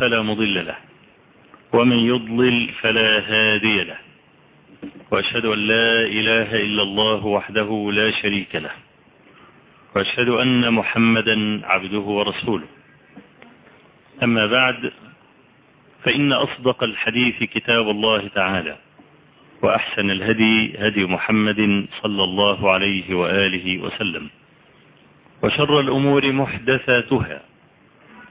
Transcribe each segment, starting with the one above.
فلا مضل له ومن يضلل فلا هادي له وأشهد أن لا إله إلا الله وحده لا شريك له وأشهد أن محمدا عبده ورسوله. أما بعد فإن أصدق الحديث كتاب الله تعالى وأحسن الهدي هدي محمد صلى الله عليه وآله وسلم وشر الأمور محدثاتها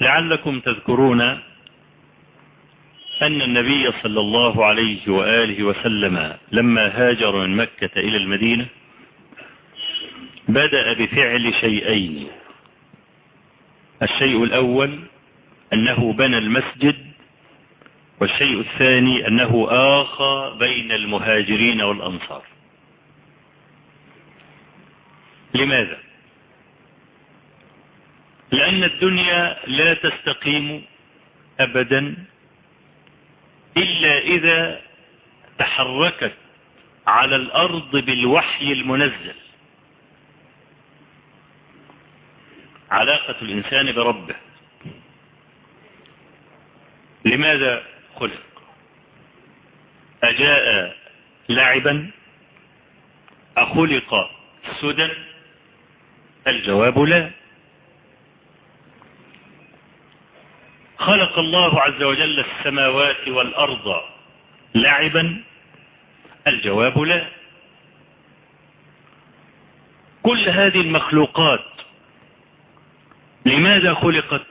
لعلكم تذكرون أن النبي صلى الله عليه وآله وسلم لما هاجر من مكة إلى المدينة بدأ بفعل شيئين. الشيء الأول أنه بنى المسجد والشيء الثاني أنه آخى بين المهاجرين والأنصار. لماذا؟ لأن الدنيا لا تستقيم أبدا إلا إذا تحركت على الأرض بالوحي المنزل. علاقة الإنسان بربه. لماذا خلق؟ أجاء لعبا أخلق سدى الجواب لا. خلق الله عز وجل السماوات والأرض لعبا الجواب لا. كل هذه المخلوقات لماذا خلقت؟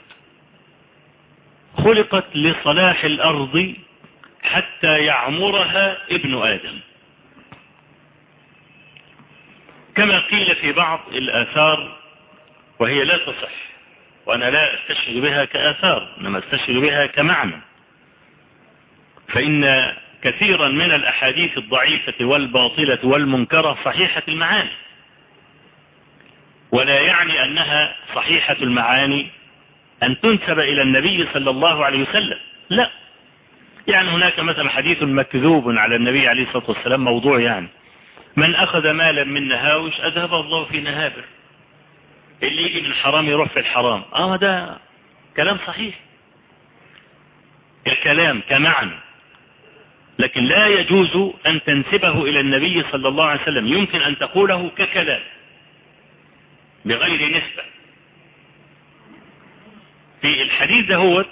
خلقت لصلاح الأرض حتى يعمرها ابن آدم. كما قيل في بعض الآثار وهي لا تصح. وأنا لا أستشهد بها كآثار إنما أستشهد بها كمعنى. فإن كثيرا من الأحاديث الضعيفة والباطلة والمنكرة صحيحة المعاني. ولا يعني أنها صحيحة المعاني أن تنسب إلى النبي صلى الله عليه وسلم. لا. يعني هناك مثلا حديث مكذوب على النبي عليه الصلاة والسلام موضوع يعني من أخذ مالا من نهاوش أذهبه الله في نهابر اللي يجي من الحرام يروح في الحرام. آه ده كلام صحيح. الكلام كمعنى. لكن لا يجوز أن تنسبه إلى النبي صلى الله عليه وسلم. يمكن أن تقوله ككلام بغير نسبة. في الحديث ده هو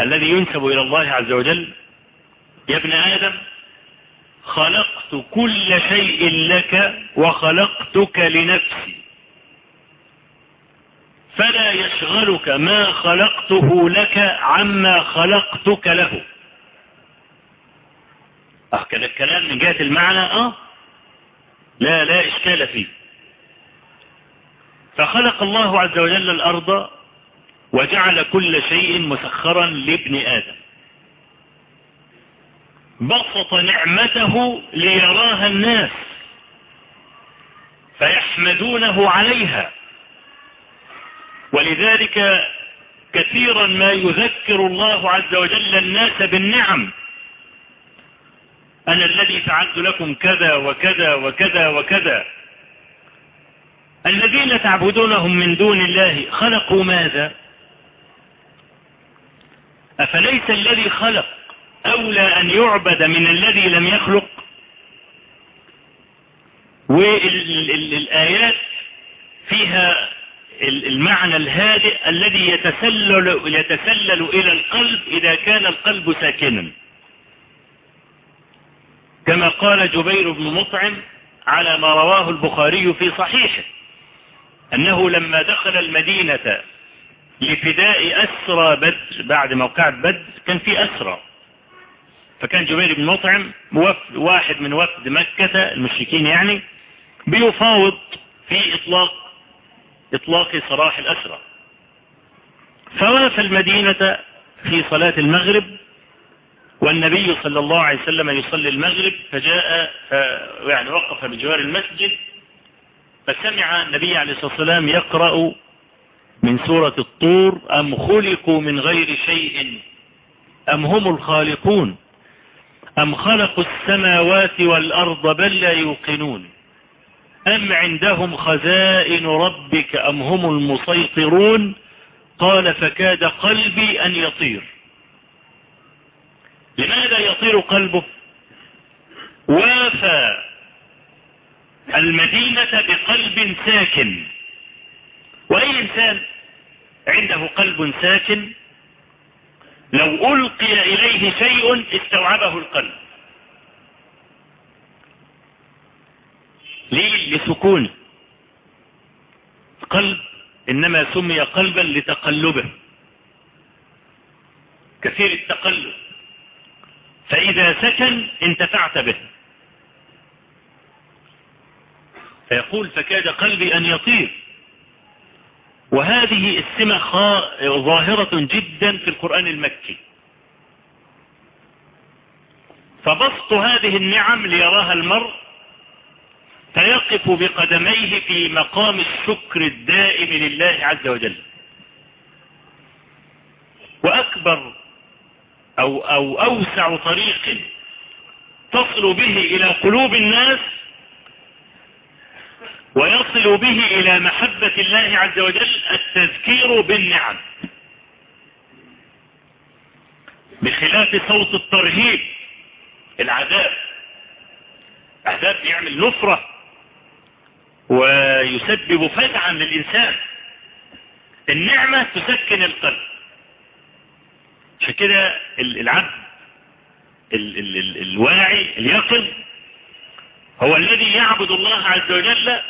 الذي ينسب إلى الله عز وجل. يا ابن آدم خلقت كل شيء لك وخلقتك لنفسي. فلا يشغلك ما خلقته لك عما خلقتك له. آه كده الكلام من جهة المعنى آه لا لا إشكال فيه. فخلق الله عز وجل الأرض وجعل كل شيء مسخرا لابن آدم. بسط نعمته ليراها الناس فيحمدونه عليها. ولذلك كثيرا ما يذكر الله عز وجل الناس بالنعم. أنا الذي فعلت لكم كذا وكذا وكذا وكذا. الذين تعبدونهم من دون الله خلقوا ماذا؟ أفليس الذي خلق؟ أولى أن يعبد من الذي لم يخلق. والآيات فيها المعنى الهادئ الذي يتسلل, يتسلل إلى القلب إذا كان القلب ساكنا. كما قال جبير بن مطعم على ما رواه البخاري في صحيحه أنه لما دخل المدينة لفداء أسرى بدر بعد موقعة بدر كان في أسرى. فكان جبير بن مطعم واحد من وفد مكة المشركين يعني بيفاوض في إطلاق إطلاق سراح الأسرى. فوافى المدينة في صلاة المغرب والنبي صلى الله عليه وسلم يصلي المغرب فجاء يعني وقف بجوار المسجد فسمع النبي عليه الصلاة والسلام يقرأ من سورة الطور أم خلقوا من غير شيء؟ أم هم الخالقون؟ أم خلقوا السماوات والأرض بل لا يوقنون أم عندهم خزائن ربك أم هم المسيطرون قال فكاد قلبي أن يطير لماذا يطير قلبه؟ وافى المدينة بقلب ساكن وأي إنسان عنده قلب ساكن لو ألقي إليه شيء استوعبه القلب. ليه؟ لسكونه قلب إنما سمي قلبا لتقلبه. كثير التقلب. فإذا سكن انتفعت به. فيقول فكاد قلبي أن يطير. وهذه السمة ظاهرة جدا في القرآن المكي. فبسط هذه النعم ليراها المرء فيقف بقدميه في مقام الشكر الدائم لله عز وجل. وأكبر أو, أو أوسع طريق تصل به إلى قلوب الناس ويصل به إلى محبة الله عز وجل التذكير بالنعم. بخلاف صوت الترهيب العذاب. عذاب يعمل نفرة ويسبب فزعا للإنسان. النعمة تسكن القلب. عشان كده العبد ال ال ال الواعي اليقظ هو الذي يعبد الله عز وجل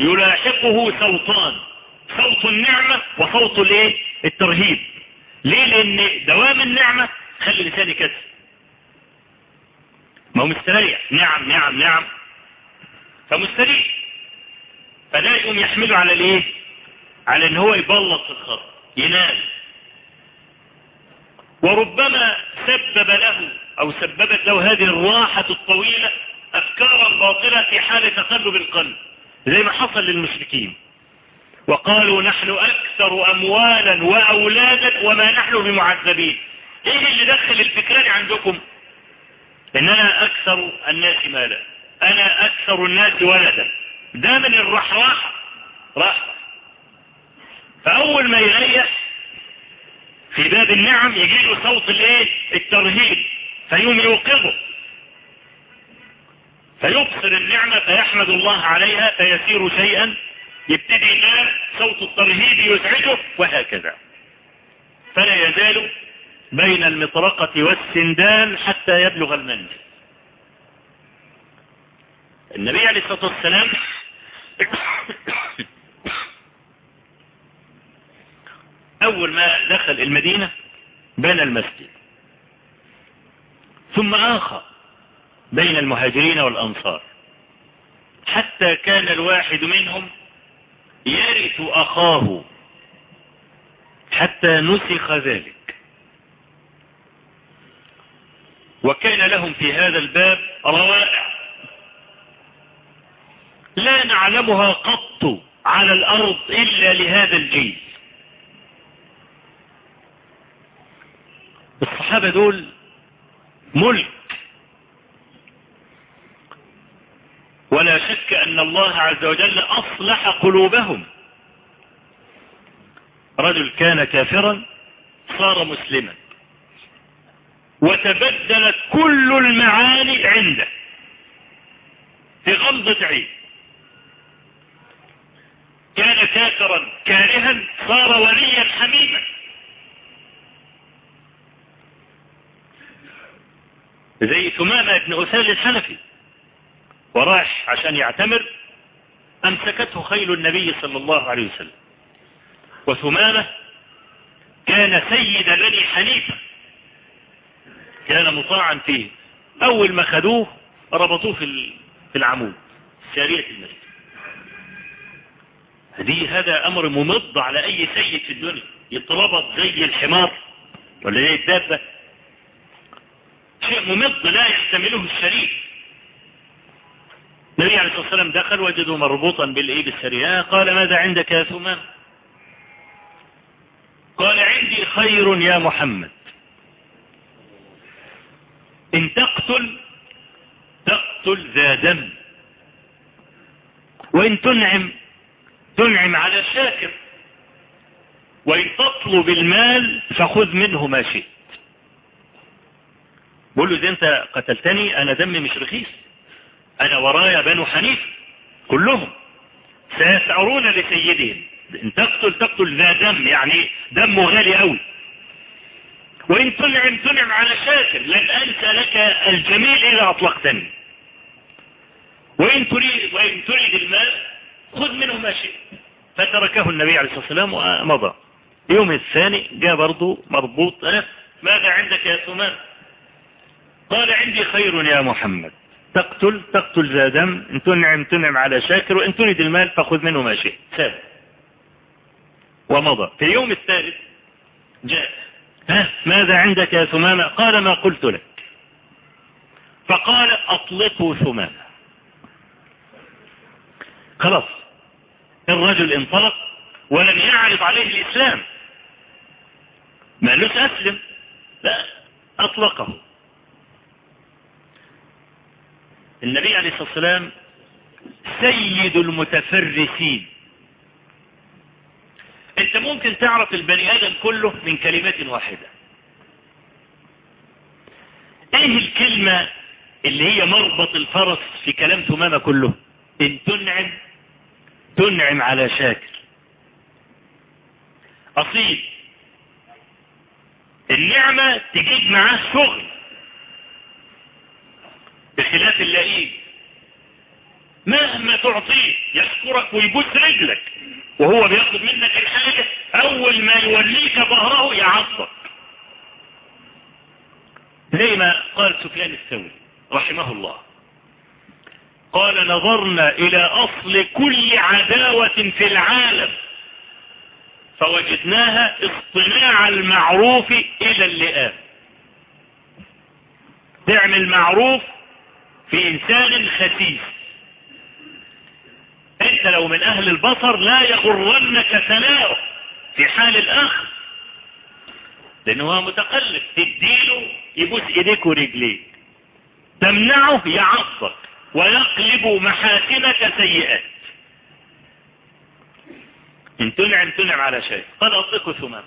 يلاحقه صوتان صوت النعمة وصوت الايه؟ الترهيب. ليه؟ لأن دوام النعمة خلي الانسان يكسر ما هو مستريح. نعم نعم نعم. فمستريح. فده يقوم يحمله على الايه؟ على إن هو يبلط في الخط ينام. وربما سبب له أو سببت له هذه الراحة الطويلة أفكارا باطلة في حال تقلب القلب. زي ما حصل للمشركين. وقالوا نحن أكثر اموالا وأولادا وما نحن بمعذبين. إيه اللي دخل الفكران عندكم؟ إن أنا أكثر الناس مالا. أنا أكثر الناس ولدا. ده من الرحراحة راحة فأول ما يريح في باب النعم يجي له صوت الإيه؟ الترهيب. فيوم يوقظه. فيبصر النعمة فيحمد الله عليها فيسير شيئا. يبتدي ينام صوت الترهيب يزعجه وهكذا. فلا يزال بين المطرقة والسندان حتى يبلغ المنزل. النبي عليه الصلاة والسلام أول ما دخل المدينة بنى المسجد. ثم آخر. بين المهاجرين والأنصار. حتى كان الواحد منهم يرث أخاه. حتى نسخ ذلك. وكان لهم في هذا الباب روائع. لا نعلمها قط على الأرض إلا لهذا الجيل. الصحابة دول ملك ولا شك أن الله عز وجل أصلح قلوبهم. رجل كان كافرا صار مسلما. وتبدلت كل المعاني عنده. في غمضة عين. كان كافرا كارها صار وليا حميما. زي ثمامة ابن أسال الحنفي. وراح عشان يعتمر أمسكته خيل النبي صلى الله عليه وسلم. وثمامة كان سيد بني حنيفة. كان مطاعا فيه أول ما خدوه ربطوه في في العمود سارية المسجد. دي هذا أمر ممض على أي سيد في الدنيا. يتربط زي الحمار ولا زي الدابة. شيء ممض لا يحتمله الشريف. النبي عليه الصلاة والسلام دخل وجده مربوطا بالإيه بالسرياء قال ماذا عندك يا ثمان قال عندي خير يا محمد. إن تقتل تقتل ذا دم. وإن تنعم تنعم على شاكر وإن تطلب المال فخذ منه ما شئت. بقول له إذا أنت قتلتني أنا دمي مش رخيص. أنا ورايا بنو حنيف كلهم. سيسعرون لسيدهم إن تقتل تقتل ذا دم يعني دمه غالي قوي وإن تنعم تنعم على شاكر. لن أنسى لك الجميل إذا أطلقتني. وإن تريد, وإن تريد المال خذ منه ما شئت. فتركه النبي عليه الصلاة والسلام ومضى. يوم الثاني جاء برضه مربوط. ماذا عندك يا ثمان قال عندي خير يا محمد. تقتل تقتل ذا دم إن تنعم تنعم على شاكر وإن تريد المال فخذ منه ما شئت. ساب ومضى. في اليوم الثالث جاء. ها ماذا عندك يا ثمامة؟ قال ما قلت لك. فقال أطلقوا ثمامة. خلاص. الرجل انطلق ولم يعرض عليه الإسلام. ما قالوش أسلم؟ لا أطلقه. النبي عليه الصلاة والسلام سيد المتفرسين. انت ممكن تعرف البني آدم كله من كلمات واحدة. إيه الكلمة اللي هي مربط الفرس في كلام ثمامة كله؟ إن تنعم تنعم على شاكر. أصيل النعمة تجيب معاه شغل. بخلاف اللئيم. مهما تعطيه يشكرك ويبوس رجلك وهو بياخد منك الحاجة أول ما يوليك ظهره يعصب زي ما قال سفيان الثوري رحمه الله. قال نظرنا إلى أصل كل عداوة في العالم فوجدناها اصطناع المعروف إلى اللئام. تعمل معروف في إنسان خسيس. أنت لو من أهل البصر لا يغرنك ثناؤه في حال الأخ لأنه هو متقلب. تديله يبوس إيديك ورجليك. تمنعه يعصك ويقلب محاسنك سيئات. إن تنعم تنعم على شيء. قد أطلقوا ثمام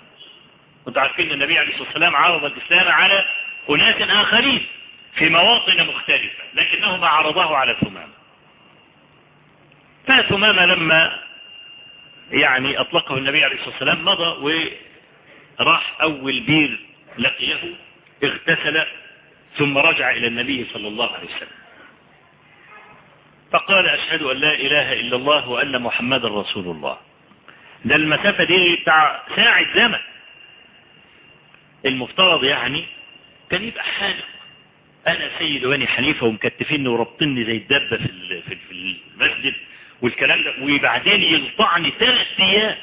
كنت عارفين النبي عليه الصلاة والسلام عرض الإسلام على أناس آخرين. في مواطن مختلفة لكنه ما عرضه على ثمام فثمامة لما يعني أطلقه النبي عليه الصلاة والسلام مضى وراح أول بير لقيه اغتسل ثم رجع إلى النبي صلى الله عليه وسلم. فقال أشهد أن لا إله إلا الله وأن محمد رسول الله. ده المسافة دي بتاع ساعة زمن. المفترض يعني كان يبقى حالق أنا سيد بني حنيفة ومكتفيني وربطني زي الدبة في في المسجد والكلام ده. وبعدين يلطعني ثلاث أيام.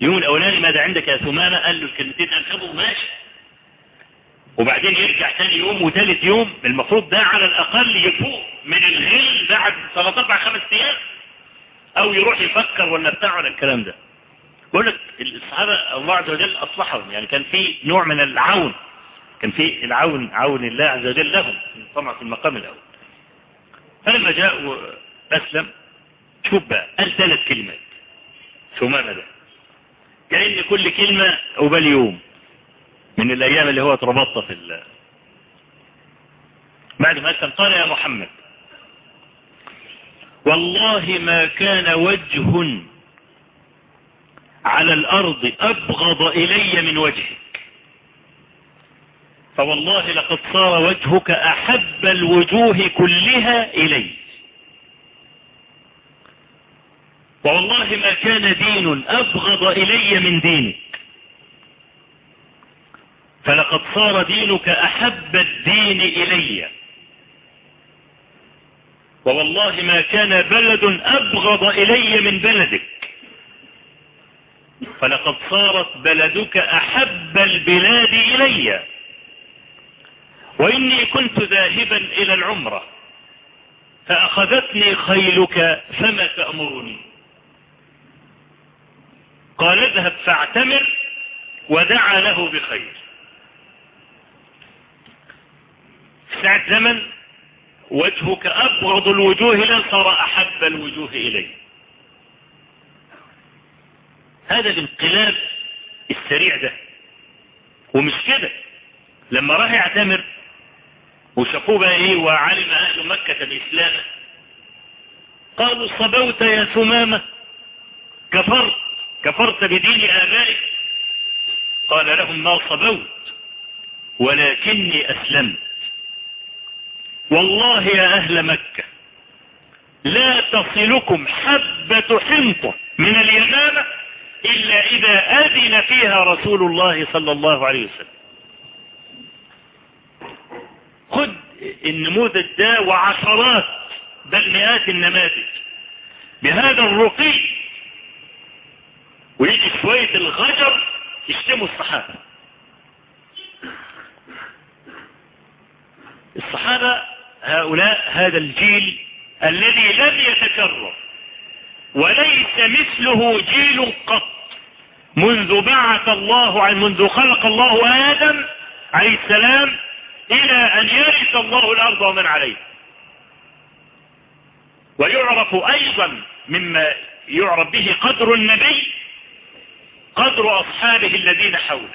يوم الأولاني ماذا عندك يا ثمامة؟ قال له الكلمتين انخبوا ماشي. وبعدين يرجع ثاني يوم وثالث يوم المفروض ده على الأقل يفوق من الغل بعد ثلاث أربع خمس أيام. أو يروح يفكر ولا بتاع ولا الكلام ده. بقول لك الصحابة الله عز وجل أصلحهم. يعني كان في نوع من العون. كان في العون عون الله عز وجل لهم طبعا في المقام الأول. فلما جاء اسلم شوف بقى قال ثلاث كلمات. ثمامة ده؟ كأن كل كلمة قبال يوم. من الأيام اللي هو اتربطت في الله بعد ما أسلم قال يا محمد والله ما كان وجه على الأرض أبغض إلي من وجهك. فوالله لقد صار وجهك أحب الوجوه كلها إلي والله ما كان دين أبغض إلي من دينك. فلقد صار دينك أحب الدين إلي. ووالله ما كان بلد أبغض إلي من بلدك. فلقد صارت بلدك أحب البلاد إلي. وإني كنت ذاهبا إلى العمرة فأخذتني خيلك فما تأمرني؟ قال اذهب فاعتمر ودعا له بخير. ساعة زمن وجهك أبغض الوجوه لا صار أحب الوجوه إلي. هذا الانقلاب السريع ده ومش كده. لما راح يعتمر وشافوه بقى إيه؟ وعلم أهل مكة باسلامه قالوا صبوت يا ثمامة. كفرت. كفرت بدين آبائك. قال لهم ما صبوت ولكني أسلمت. والله يا أهل مكة لا تصلكم حبة حنطة من اليمامة إلا إذا أذن فيها رسول الله صلى الله عليه وسلم. النموذج ده وعشرات بل مئات النماذج. بهذا الرقي ويجي شوية الغجر يشتموا الصحابة. الصحابة هؤلاء هذا الجيل الذي لم يتكرر وليس مثله جيل قط. منذ بعث الله منذ خلق الله آدم عليه السلام إلى أن يرث الله الأرض ومن عليها ويعرف أيضا مما يعرف به قدر النبي قدر أصحابه الذين حوله.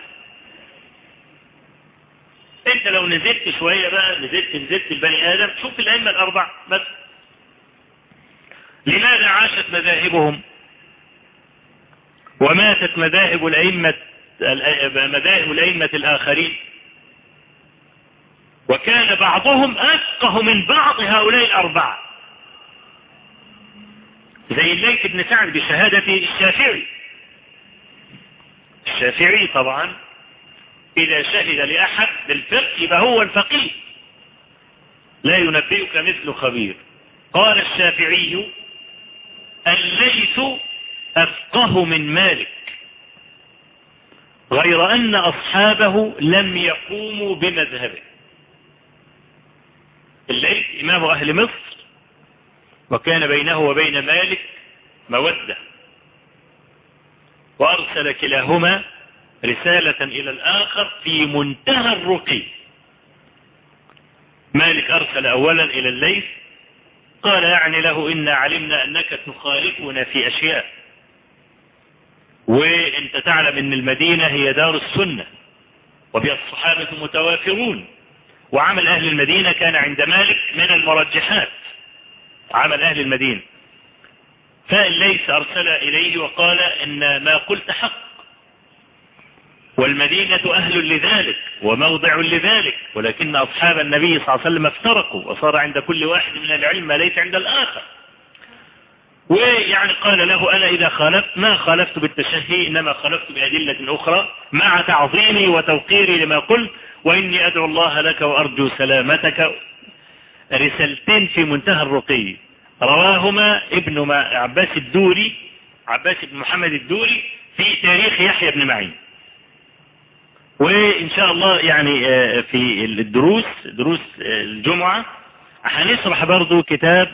أنت لو نزلت شوية بقى نزلت نزلت البني آدم شوف الأئمة الأربع بس لماذا عاشت مذاهبهم؟ وماتت مذاهب الأئمة مذاهب الأئمة الآخرين؟ وكان بعضهم أفقه من بعض هؤلاء الأربعة. زي الليث بن سعد بشهادة الشافعي. الشافعي طبعا إذا شهد لأحد بالفقه يبقى هو الفقيه. لا ينبئك مثل خبير. قال الشافعي الليث أفقه من مالك. غير أن أصحابه لم يقوموا بمذهبه. الليث إمام أهل مصر وكان بينه وبين مالك مودة. وأرسل كلاهما رسالة إلى الآخر في منتهى الرقي. مالك أرسل أولا إلى الليث قال يعني له إنا علمنا أنك تخالفنا في أشياء. وانت تعلم إن المدينة هي دار السنة وبها الصحابة متوافرون. وعمل أهل المدينة كان عند مالك من المرجحات. عمل أهل المدينة. فالليس أرسل إليه وقال إن ما قلت حق. والمدينة أهل لذلك وموضع لذلك. ولكن أصحاب النبي صلى الله عليه وسلم افترقوا وصار عند كل واحد من العلم ما ليس عند الآخر. ويعني قال له أنا إذا خالفت؟ ما خالفت بالتشهي إنما خالفت بأدلة أخرى مع تعظيمي وتوقيري لما قلت. وإني أدعو الله لك وأرجو سلامتك. رسالتين في منتهى الرقي. رواهما ابن عباس الدوري عباس بن محمد الدوري في تاريخ يحيى بن معين. وإن شاء الله يعني في الدروس دروس الجمعة هنشرح برضو كتاب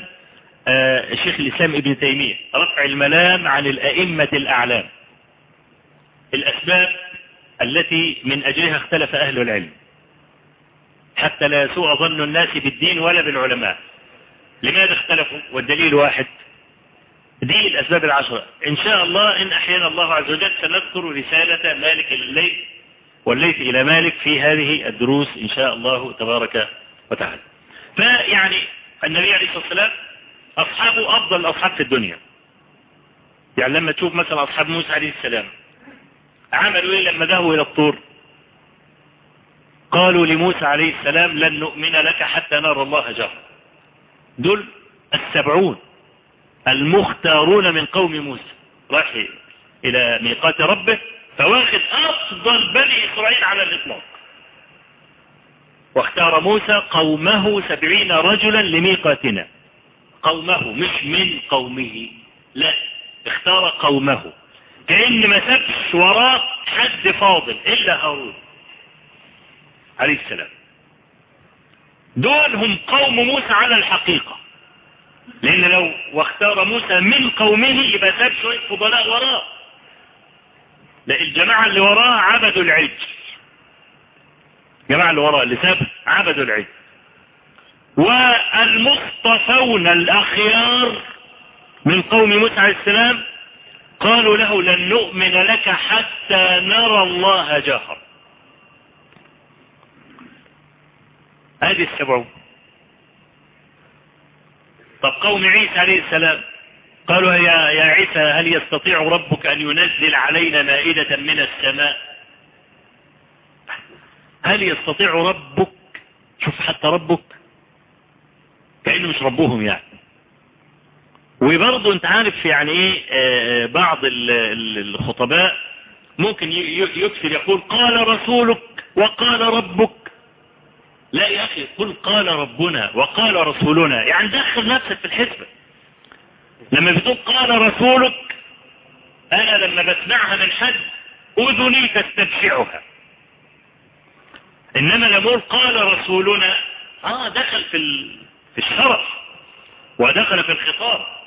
شيخ الإسلام ابن تيمية رفع الملام عن الأئمة الأعلام. الأسباب التي من أجلها اختلف أهل العلم. حتى لا يسوء ظن الناس بالدين ولا بالعلماء. لماذا اختلفوا؟ والدليل واحد. دي الأسباب العشرة. إن شاء الله إن أحيانا الله عز وجل سنذكر رسالة مالك الليل والليث إلى مالك في هذه الدروس إن شاء الله تبارك وتعالى. فيعني النبي عليه الصلاة والسلام أصحابه أفضل الأصحاب في الدنيا. يعني لما تشوف مثلا أصحاب موسى عليه السلام عملوا إيه لما ذهبوا إلى الطور؟ قالوا لموسى عليه السلام لن نؤمن لك حتى نرى الله جهرا. دول السبعون المختارون من قوم موسى راح إلى ميقات ربه فواخد أفضل بني إسرائيل على الإطلاق. واختار موسى قومه سبعين رجلا لميقاتنا. قومه مش من قومه لا اختار قومه. كأن ما سابش وراه حد فاضل إلا هارون عليه السلام. دول هم قوم موسى على الحقيقة. لأن لو واختار موسى من قومه يبقى ساب شوية فضلاء وراه. لا الجماعة اللي وراه عبدوا العجل. الجماعة اللي وراه اللي ساب عبدوا العجل. والمصطفون الأخيار من قوم موسى عليه السلام قالوا له لن نؤمن لك حتى نرى الله جهر هذه السبعون. طب قوم عيسى عليه السلام قالوا يا, يا عيسى هل يستطيع ربك أن ينزل علينا مائدة من السماء؟ هل يستطيع ربك؟ شوف حتى ربك كأنه مش ربهم يعني. وبرضه انت عارف يعني إيه بعض الخطباء ممكن يكثر يقول قال رسولك وقال ربك. لا يا أخي قل قال ربنا وقال رسولنا. يعني دخل نفسك في الحسبة. لما بتقول قال رسولك أنا لما بسمعها من حد أذني تستبشعها. إنما لما قال رسولنا آه دخل في في الشرف ودخل في الخطاب.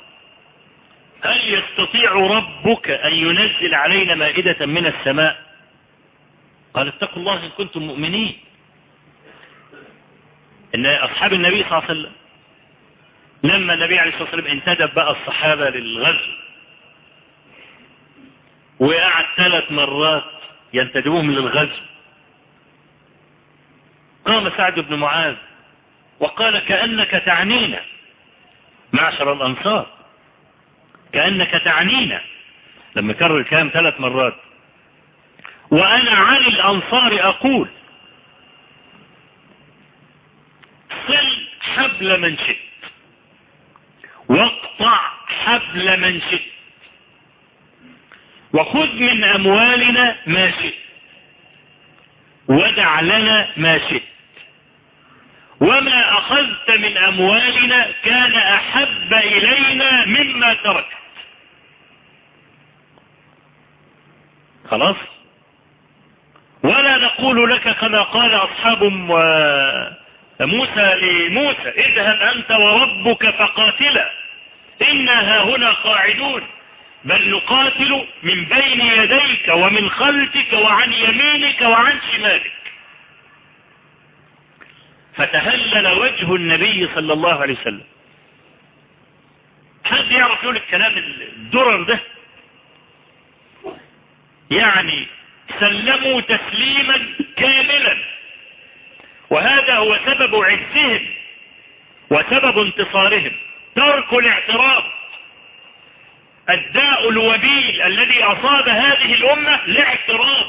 هل يستطيع ربك أن ينزل علينا مائدة من السماء؟ قال اتقوا الله إن كنتم مؤمنين. إن أصحاب النبي صلى الله عليه وسلم لما النبي عليه الصلاة والسلام انتدب بقى الصحابة للغزو وقعد ثلاث مرات ينتدبوهم للغزو قام سعد بن معاذ وقال كأنك تعنينا معشر الأنصار. كأنك تعنينا. لما كرر الكلام ثلاث مرات. وأنا عن الأنصار أقول صل حبل من شئت. واقطع حبل من شئت. وخذ من أموالنا ما شئت. ودع لنا ما شئت. وما أخذت من أموالنا كان أحب إلينا مما تركت خلاص؟ ولا نقول لك كما قال أصحاب موسى لموسى اذهب أنت وربك فقاتلا إنا هنا قاعدون بل نقاتل من بين يديك ومن خلفك وعن يمينك وعن شمالك. فتهلل وجه النبي صلى الله عليه وسلم. حد يعرف يقول الكلام الدرر ده؟ يعني سلموا تسليما كاملا. وهذا هو سبب عزهم وسبب انتصارهم. ترك الاعتراض الداء الوبيل الذي أصاب هذه الأمة الاعتراض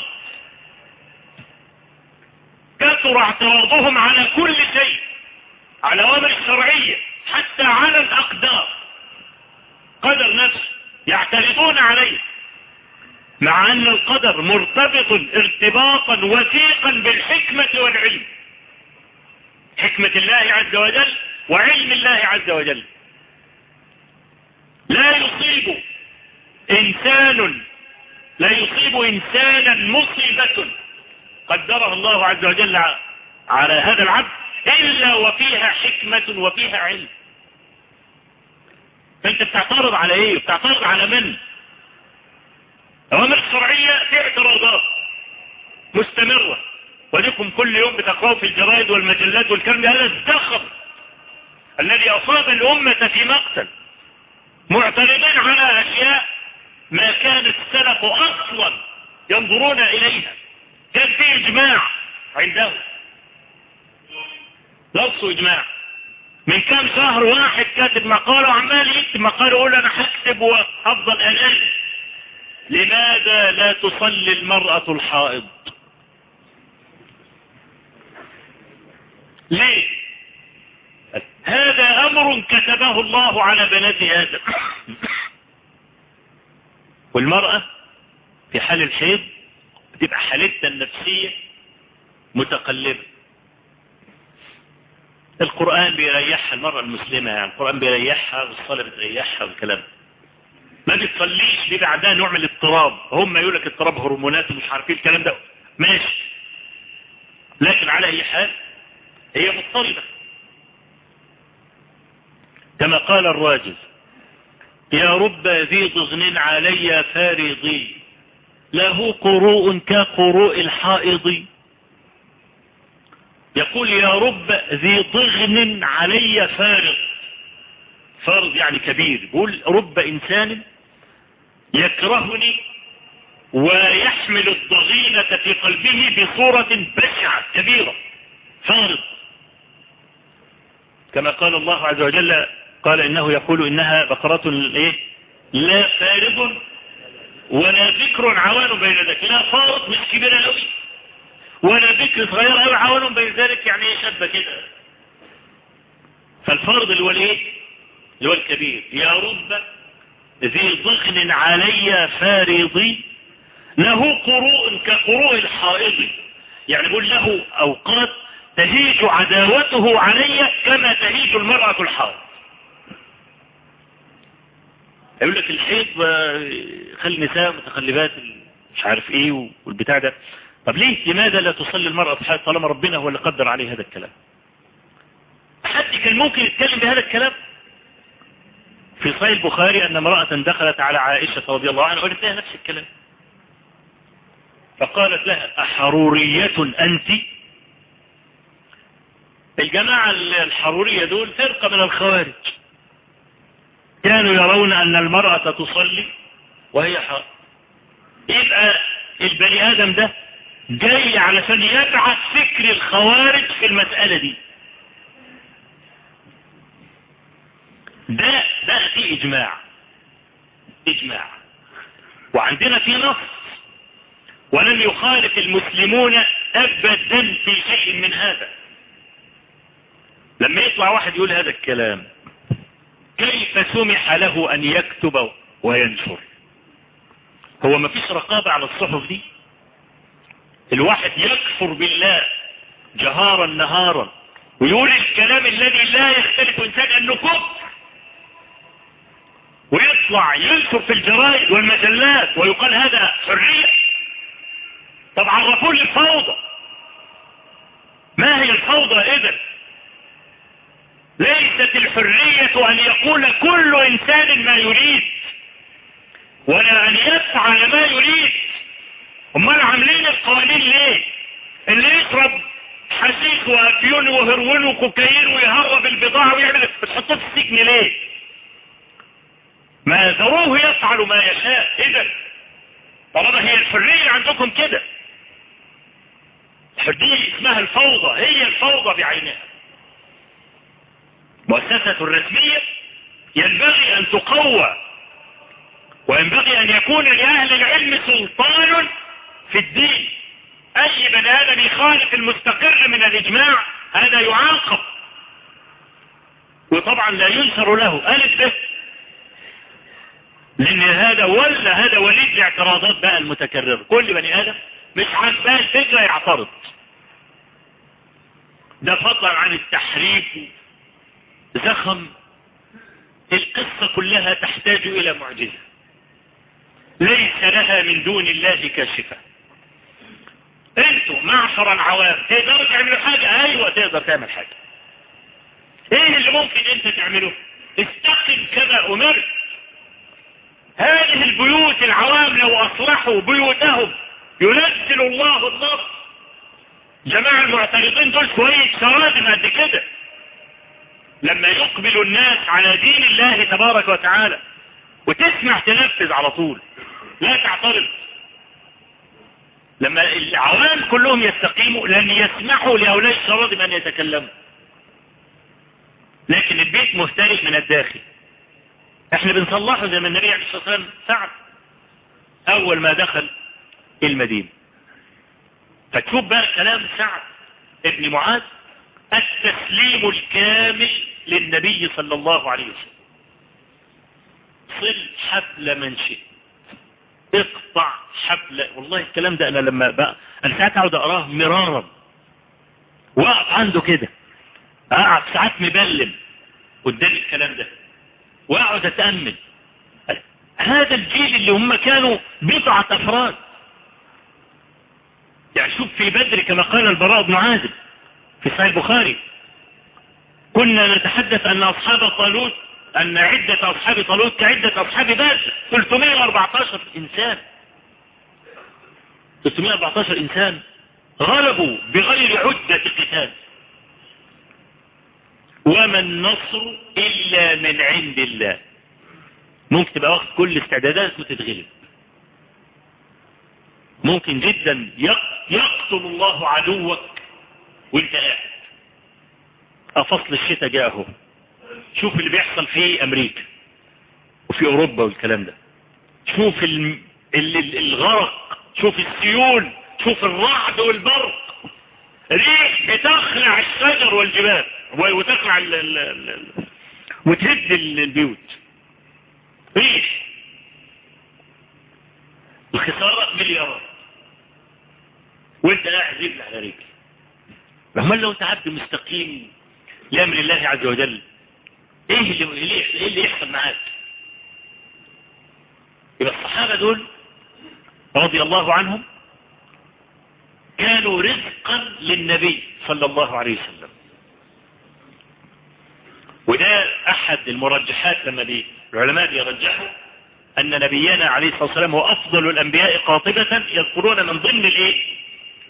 كثر اعتراضهم على كل شيء على الأوامر الشرعية حتى على الأقدار. قدر نفسه يعترضون عليه. مع أن القدر مرتبط ارتباطا وثيقا بالحكمة والعلم. حكمة الله عز وجل وعلم الله عز وجل. لا يصيب إنسان لا يصيب إنسانا مصيبة. قدرها الله عز وجل على هذا العبد إلا وفيها حكمة وفيها علم. فأنت بتعترض على إيه؟ بتعترض على من؟ أوامر الشرعية في اعتراضات مستمرة. ولكم كل يوم بتقرأوا في الجرائد والمجلات والكلام ده. هذا الزخم الذي أصاب الأمة في مقتل. معترضين على أشياء ما كان السلف أصلا ينظرون إليها. كان في إجماع عندهم. لفظوا إجماع. من كام شهر واحد كاتب مقالة وعمال يكتب مقالة يقول أنا هكتب وأفضل أنال لماذا لا تصلي المرأة الحائض؟ ليه؟ هذا أمر كتبه الله على بنات آدم. والمرأة في حال الحيض بتبقى حالتها النفسية متقلبة. القرآن بيريحها المرأة المسلمة يعني القرآن بيريحها والصلاة بتريحها والكلام ما بتصليش بيبقى عندها نوع من الاضطراب. هم يقول لك اضطراب هرمونات ومش عارفين الكلام ده. ماشي. لكن على أي حال هي مضطربة. كما قال الراجز يا رب ذي ضغن علي فارضي له قروء كقروء الحائض. يقول يا رب ذي ضغن علي فارض. فارض يعني كبير. يقول رب إنسان يكرهني ويحمل الضغينة في قلبه بصورة بشعة كبيرة. فارض. كما قال الله عز وجل قال إنه يقول إنها بقرة إيه؟ لا فارض ولا ذكر عوان بين ذلك. لا فارض مش كبيرة قوي ولا ذكر صغير قوي عوان بين ذلك يعني شابة كده. فالفرض اللي هو الإيه؟ اللي هو الكبير. يا رب ذي ضغن علي فارضي له قروء كقروء الحائض. يعني يقول له أوقات تهيج عداوته علي كما تهيج المرأة الحائض. يقول لك الحيض خلي النساء متخلفات مش عارف إيه والبتاع ده. طب ليه؟ لماذا لا تصلي المرأة حيض طالما ربنا هو اللي قدر عليه هذا الكلام؟ حد كان ممكن يتكلم بهذا الكلام؟ في صحيح البخاري أن امرأة دخلت على عائشة رضي الله عنها وقالت لها نفس الكلام. فقالت لها أحرورية أنت؟ الجماعة الحرورية دول فرقة من الخوارج. كانوا يرون أن المرأة تصلي وهي حائض. يبقى البني آدم ده جاي علشان يبعث فكر الخوارج في المسألة دي. ده ده في إجماع. إجماع. وعندنا في نص. ولم يخالف المسلمون أبدا في شيء من هذا. لما يطلع واحد يقول هذا الكلام كيف سمح له أن يكتب وينشر؟ هو ما فيش رقابة على الصحف دي؟ الواحد يكفر بالله جهارا نهارا ويقول الكلام الذي لا يختلف إنسان أنه كفر ويطلع ينشر في الجرائد والمجلات ويقال هذا حرية؟ طب عرفوا لي الفوضى ما هي الفوضى إذن؟ ليست الحرية أن يقول كل إنسان ما يريد ولا أن يفعل ما يريد. أمال عاملين القوانين ليه؟ اللي يشرب حشيش وافيون وهرون وكوكايين ويهرب البضاعة ويعمل بتحطوه في السجن ليه؟ ما ذروه يفعل ما يشاء. إذا طالما هي الحرية عندكم كده. الحرية اسمها الفوضى هي الفوضى بعينها. مؤسسة الرسمية ينبغي أن تقوى وينبغي أن يكون لأهل العلم سلطان في الدين. أي بني آدم يخالف المستقر من الإجماع هذا يعاقب. وطبعا لا ينشر له. ألف به. لأن هذا ولا هذا وليد الاعتراضات بقى المتكررة كل بني آدم مش عاجباه الفكرة يعترض. ده فضلا عن التحريف زخم القصة كلها تحتاج إلى معجزة. ليس لها من دون الله كاشفة. أنتوا معشر العوام تقدروا تعملوا حاجة؟ أيوه تقدر تعمل حاجة. إيه اللي ممكن أنت تعمله؟ استقم كما أمرت. هذه البيوت العوام لو أصلحوا بيوتهم ينزل الله النصر. جماعة المعترضين دول شوية شرادم قد كده. لما يقبل الناس على دين الله تبارك وتعالى وتسمع تنفذ على طول لا تعترض. لما العوام كلهم يستقيموا لن يسمحوا لهؤلاء الشرادم ان يتكلموا. لكن البيت مهترئ من الداخل. إحنا بنصلحه زي ما النبي عليه الصلاة والسلام فعل. أول ما دخل المدينة. فتشوف بقى كلام سعد ابن معاذ التسليم الكامل للنبي صلى الله عليه وسلم. صل حبل من شئت. اقطع حبل. والله الكلام ده أنا لما بقى أنا ساعات أقعد أقراه مرارا. وأقف عنده كده. أقعد ساعات مبلم قدام الكلام ده. واقعد اتامل هذا الجيل اللي هم كانوا بضعة أفراد. يعني شوف في بدر كما قال البراء بن عازب في صحيح البخاري. كنا نتحدث أن أصحاب طالوت أن عدة أصحاب طالوت كعدة أصحاب بدر 314 إنسان. 314 إنسان غلبوا بغير عدة قتال. وما النصر إلا من عند الله. ممكن تبقى واخد كل استعدادات وتتغلب. ممكن جدا يقتل الله عدوك وانت قاعد. أفصل الشتاء جاء اهو شوف اللي بيحصل في أمريكا وفي أوروبا والكلام ده. شوف ال... ال... الغرق. شوف السيول. شوف الرعد والبرق. ريح بتخلع الشجر والجبال. وتخلع ال... ال... ال... وتهد البيوت. ريح. الخسارة مليارات. وانت قاعد رجل على رجل امال لو انت عبد مستقيم لأمر الله عز وجل إيه اللي إيه اللي يحصل معاك؟ يبقى الصحابة دول رضي الله عنهم كانوا رزقا للنبي صلى الله عليه وسلم. وده أحد المرجحات لما دي العلماء بيرجحوا أن نبينا عليه الصلاة والسلام هو أفضل الأنبياء قاطبة يذكرون من ضمن الإيه؟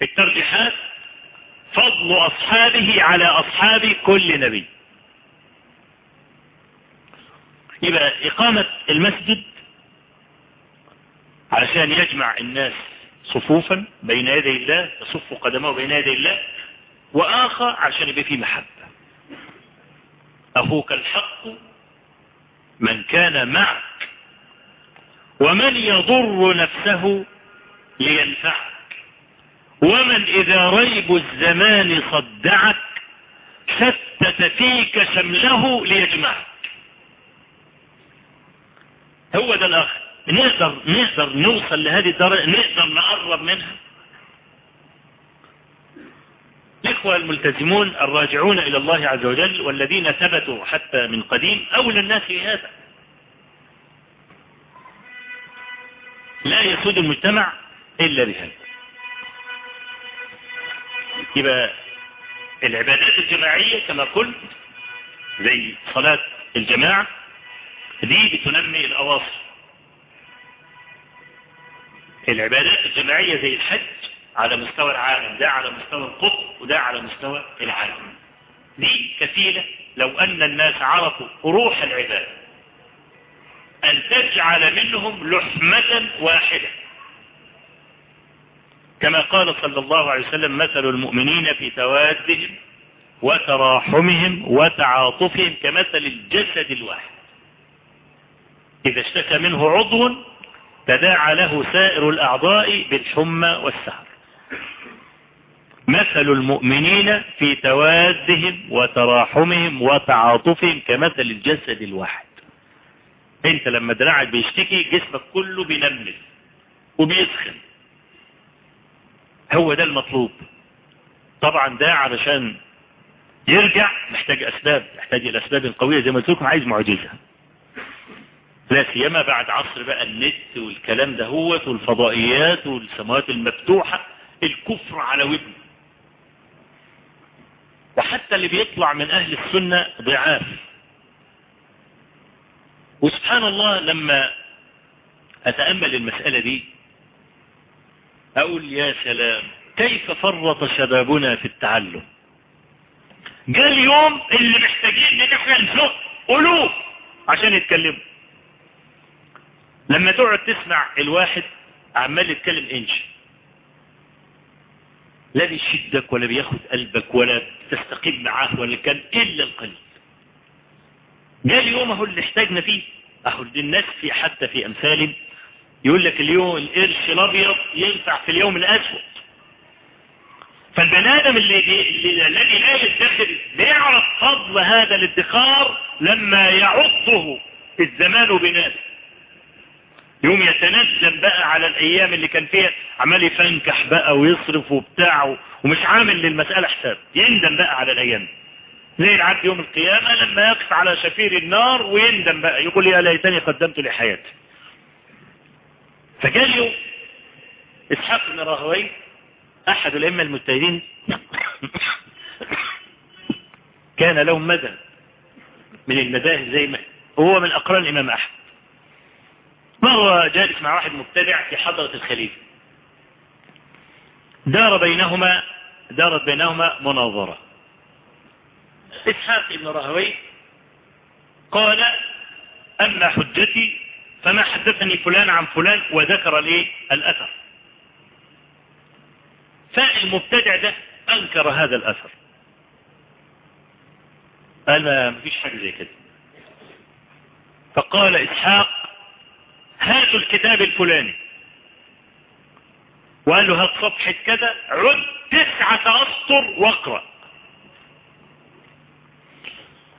الترجيحات فضل أصحابه على أصحاب كل نبي. يبقى إقامة المسجد علشان يجمع الناس صفوفا بين يدي الله يصف قدمه بين يدي الله وآخر عشان يبقى فيه محبة. أخوك الحق من كان معك ومن يضر نفسه لينفعك ومن إذا ريب الزمان صدعك شتت فيك شمله ليجمعك. هو ده الأخ نقدر نقدر نوصل لهذه الدرجة نقدر نقرب منها. الإخوة الملتزمون الراجعون إلى الله عز وجل والذين ثبتوا حتى من قديم أولى الناس بهذا لا يسود المجتمع إلا بهذا. يبقى العبادات الجماعية كما قلت زي صلاة الجماعة دي بتنمي الأواصر. العبادات الجماعية زي الحج على مستوى العالم ده على مستوى القطب وده على مستوى العالم. دي كفيلة لو أن الناس عرفوا روح العبادة أن تجعل منهم لحمة واحدة. كما قال صلى الله عليه وسلم مثل المؤمنين في توادهم وتراحمهم وتعاطفهم كمثل الجسد الواحد. إذا اشتكى منه عضو تداعى له سائر الأعضاء بالحمى والسهر مثل المؤمنين في توادهم وتراحمهم وتعاطفهم كمثل الجسد الواحد. انت لما دراعك بيشتكي جسمك كله بينمل وبيسخن. هو ده المطلوب. طبعا ده علشان يرجع محتاج أسباب محتاج الاسباب القوية زي ما قلت لكم عايز معجزة. لا سيما بعد عصر بقى النت والكلام ده هو والفضائيات والسماوات المفتوحة الكفر على وحتى اللي بيطلع من أهل السنة ضعاف. وسبحان الله لما أتأمل المسألة دي أقول يا سلام كيف فرط شبابنا في التعلم؟ جاء اليوم اللي محتاجين ان إحنا قلوب عشان يتكلموا. لما تقعد تسمع الواحد عمال يتكلم انش لا بيشدك ولا بياخد قلبك ولا تستقيم معاه ولا كان إلا القليل. جاء اليوم أهو اللي احتاجنا فيه. أهو الناس في حتى في أمثال. يقول لك اليوم القرش الأبيض ينفع في اليوم الأسود. فالبني آدم اللي الذي لا يدخر بيعرف فضل هذا الادخار لما يعضه الزمان بناده. يوم يتنزل بقى على الأيام اللي كان فيها عمال يفنكح بقى ويصرف وبتاع ومش عامل للمسألة حساب. يندم بقى على الأيام. زي العبد يوم القيامة لما يقف على شفير النار ويندم بقى. يقول يا ليتني قدمت لحياتي. فجاء يوم إسحاق بن راهوي أحد الأئمة المجتهدين كان له مذهب من المذاهب زي ما هو. من أقران الإمام أحمد. مرة جالس مع واحد مبتدع في حضرة الخليفة. دار بينهما دارت بينهما مناظرة. إسحاق بن راهوي قال أما حجتي فما حدثني فلان عن فلان وذكر لي الأثر. فالمبتدع ده أنكر هذا الأثر. قال ما فيش حاجة زي كده. فقال إسحاق هاتوا الكتاب الفلاني. وقال له هات صفحة كذا عد تسعة أسطر واقرأ.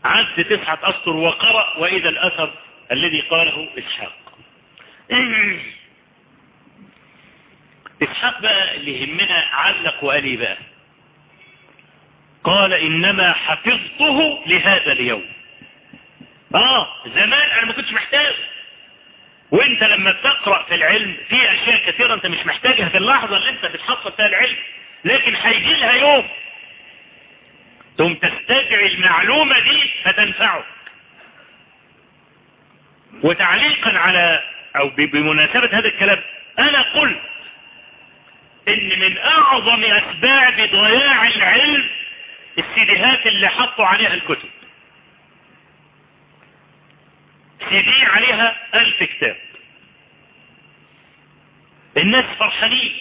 عد تسعة أسطر وقرأ وإذا الأثر الذي قاله إسحاق. إسحاق بقى اللي يهمنا علق وقال إيه بقى؟ قال إنما حفظته لهذا اليوم. آه زمان أنا ما كنتش محتاج وانت لما بتقرأ في العلم في أشياء كثيرة أنت مش محتاجها في اللحظة اللي أنت بتحصل فيها العلم لكن هيجي لها يوم ثم تستدعي المعلومة دي فتنفعك وتعليقا على أو بمناسبة هذا الكلام أنا قلت إن من أعظم أسباب ضياع العلم السيديهات اللي حطوا عليها الكتب. سيدي عليها ألف كتاب الناس فرحانين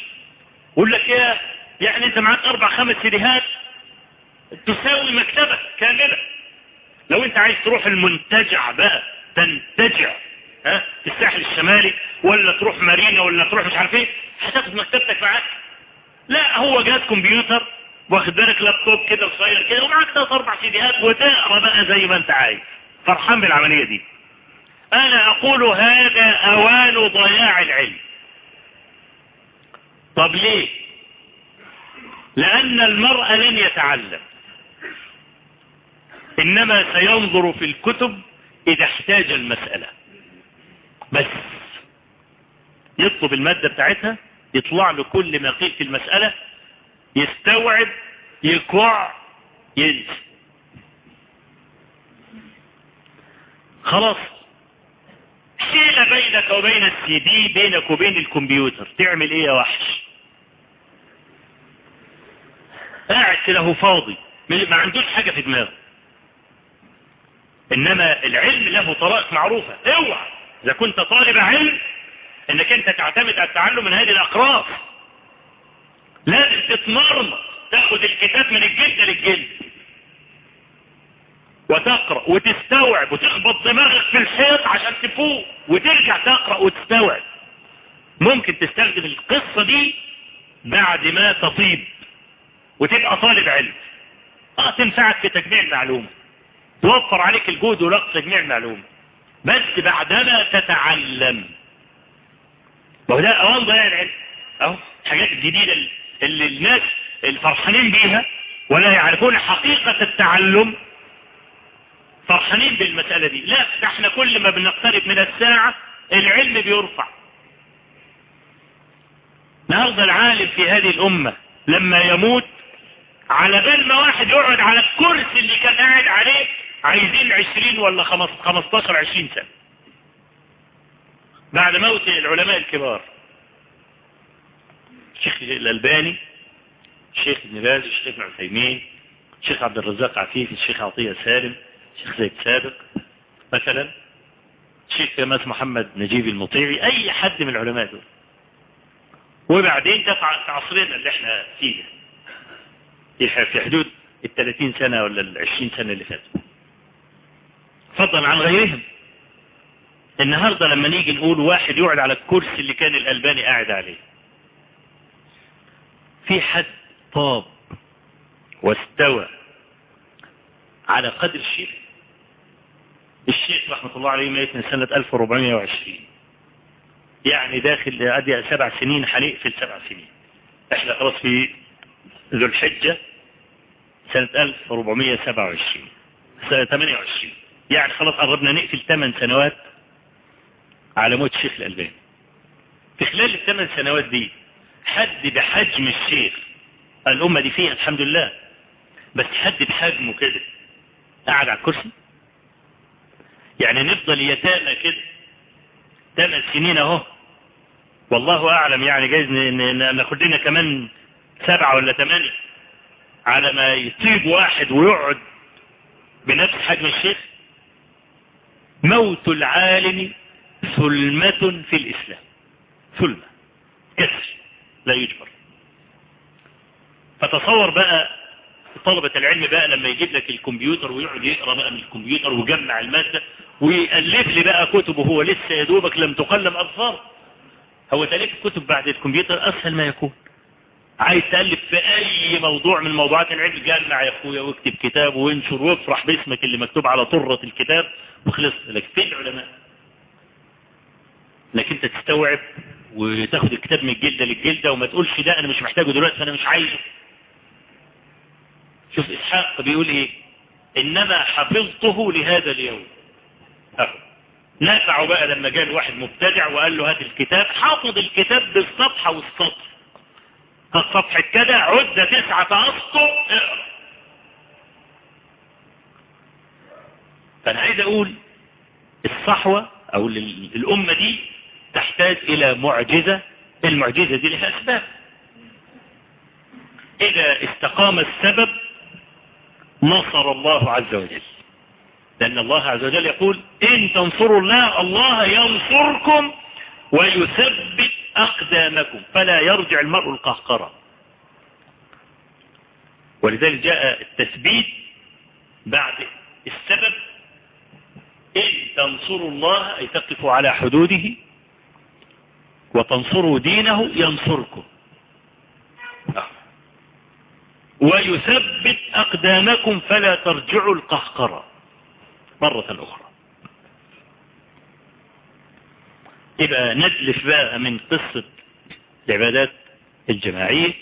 يقول لك يا يعني أنت معاك أربع خمس سيديهات تساوي مكتبة كاملة. لو أنت عايز تروح المنتجع بقى تنتجع ها في الساحل الشمالي ولا تروح مارينا ولا تروح مش عارف إيه هتاخد مكتبتك معاك. لا هو جهاز كمبيوتر واخد بالك لابتوب كده صغير كده ومعاك ثلاث أربع سيديهات وتقرأ بقى زي ما أنت عايز. فرحان بالعملية دي. أنا أقول هذا أوان ضياع العلم. طب ليه؟ لأن المرء لن يتعلم. إنما سينظر في الكتب إذا احتاج المسألة. بس. يطلب المادة بتاعتها يطلع له كل ما قيل في المسألة يستوعب يكوع ينسى. خلاص. حيلة بينك وبين السي دي بينك وبين الكمبيوتر. تعمل إيه يا وحش؟ قاعد له فاضي. ما عندوش حاجة في دماغه. إنما العلم له طرائق معروفة. اوعى. إذا كنت طالب علم إنك أنت تعتمد على التعلم من هذه الأقراص. لازم تتمرمط تاخد الكتاب من الجلد للجلد. وتقرأ وتستوعب وتخبط دماغك في الحيط عشان تفوق وترجع تقرأ وتستوعب. ممكن تستخدم القصة دي بعد ما تطيب وتبقى طالب علم. آه تنفعك في تجميع المعلومة. توفر عليك الجهد ولقط تجميع المعلومة. بس بعدما تتعلم. وهو ده أوان ضياع العلم. أهو الحاجات الجديدة اللي الناس الفرحانين بيها ولا يعرفون حقيقة التعلم فرحانين بالمسألة دي. لا ده إحنا كل ما بنقترب من الساعة العلم بيرفع. النهارده العالم في هذه الأمة لما يموت على بال ما واحد يقعد على الكرسي اللي كان قاعد عليه عايزين عشرين ولا خمستاشر عشرين سنة. بعد موت العلماء الكبار. الشيخ الألباني الشيخ ابن باز الشيخ ابن عثيمين الشيخ عبد الرزاق عفيف الشيخ عطية سالم الشيخ زيد سابق مثلا الشيخ كماس محمد نجيب المطيعي أي حد من العلماء دول. وبعدين ده في عصرنا اللي إحنا فيه في حدود ال 30 سنة ولا ال 20 سنة اللي فاتوا. فضلا عن غيرهم. النهاردة لما نيجي نقول واحد يقعد على الكرسي اللي كان الألباني قاعد عليه. في حد طاب واستوى على قدر الشيخ الشيخ رحمة الله عليه ميت من سنة 1420 يعني داخل أدي سبع سنين هنقفل سبع سنين. إحنا خلاص في ذو الحجة سنة 1427 سنة 28 يعني خلاص قربنا نقفل 8 سنوات على موت الشيخ الألباني. في خلال الثمان سنوات دي حد بحجم الشيخ الأمة دي فيها الحمد لله بس حد بحجمه كده قاعد على الكرسي؟ يعني نفضل يتامى كده. ثمان سنين اهو. والله اعلم يعني جايز ناخد لنا كمان سبعة ولا ثمانية على ما يطيب واحد ويقعد بنفس حجم الشيخ. موت العالم ثلمة في الإسلام. ثلمة كسر. لا يجبر. فتصور بقى طلبة العلم بقى لما يجيب لك الكمبيوتر ويقعد يقرأ بقى من الكمبيوتر ويجمع المادة. ويألف لي بقى كتب وهو لسه يا دوبك لم تقلم أظفار هو تأليف الكتب بعد الكمبيوتر أسهل ما يكون. عايز تألف في أي موضوع من موضوعات العلم جمع يا أخويا واكتب كتاب وانشر وافرح باسمك اللي مكتوب على طرة الكتاب وخلص لك فين العلماء. لكن انت تستوعب وتاخد الكتاب من الجلدة للجلدة وما تقولش ده أنا مش محتاجه دلوقتي فانا مش عايزه. شوف إسحاق بيقول إيه؟ إنما حفظته لهذا اليوم. أهو. نفعه بقى لما جاء الواحد مبتدع وقال له هات الكتاب حافظ الكتاب بالصفحة والسطر. الصفحة كده عدة تسعة أسطر اقرأ. فأنا عايز أقول الصحوة أو الأمة دي تحتاج إلى معجزة المعجزة دي لها أسباب. إذا استقام السبب نصر الله عز وجل. لأن الله عز وجل يقول إن تنصروا الله الله ينصركم ويثبت أقدامكم فلا يرجع المرء القهقرة. ولذلك جاء التثبيت بعد السبب إن تنصروا الله أي تقفوا على حدوده وتنصروا دينه ينصركم. ويثبت أقدامكم فلا ترجعوا القهقرة. مرة أخرى يبقى ندلف بقى من قصة العبادات الجماعية